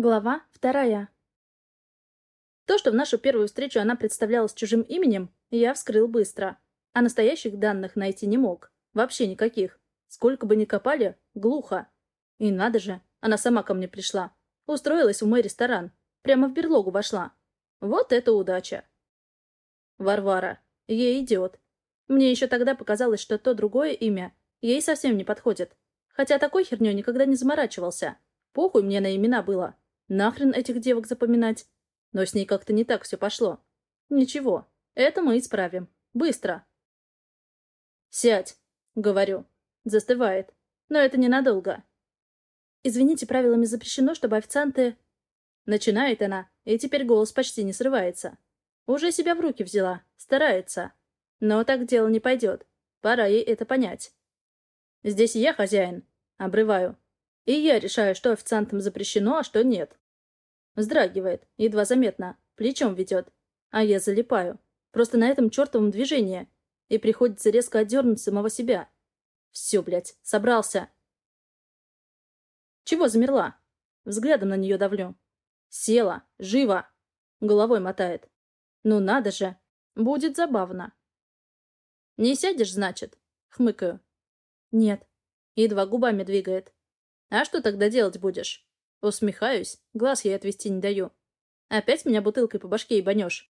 Глава вторая. То, что в нашу первую встречу она представлялась чужим именем, я вскрыл быстро. А настоящих данных найти не мог. Вообще никаких. Сколько бы ни копали, глухо. И надо же, она сама ко мне пришла. Устроилась в мой ресторан. Прямо в берлогу вошла. Вот это удача. Варвара. Ей идет. Мне еще тогда показалось, что то другое имя ей совсем не подходит. Хотя такой херней никогда не заморачивался. Похуй мне на имена было. Нахрен этих девок запоминать? Но с ней как-то не так все пошло. Ничего, это мы исправим. Быстро. «Сядь», — говорю. Застывает. Но это ненадолго. «Извините, правилами запрещено, чтобы официанты...» Начинает она, и теперь голос почти не срывается. Уже себя в руки взяла, старается. Но так дело не пойдет. Пора ей это понять. «Здесь я хозяин», — обрываю. И я решаю, что официантам запрещено, а что нет. Вздрагивает, едва заметно, плечом ведет. А я залипаю. Просто на этом чертовом движении. И приходится резко отдернуть самого себя. Все, блядь, собрался. Чего замерла? Взглядом на нее давлю. Села, живо. Головой мотает. Ну надо же. Будет забавно. Не сядешь, значит? Хмыкаю. Нет. Едва губами двигает. «А что тогда делать будешь?» Усмехаюсь, глаз ей отвести не даю. «Опять меня бутылкой по башке ебанешь?»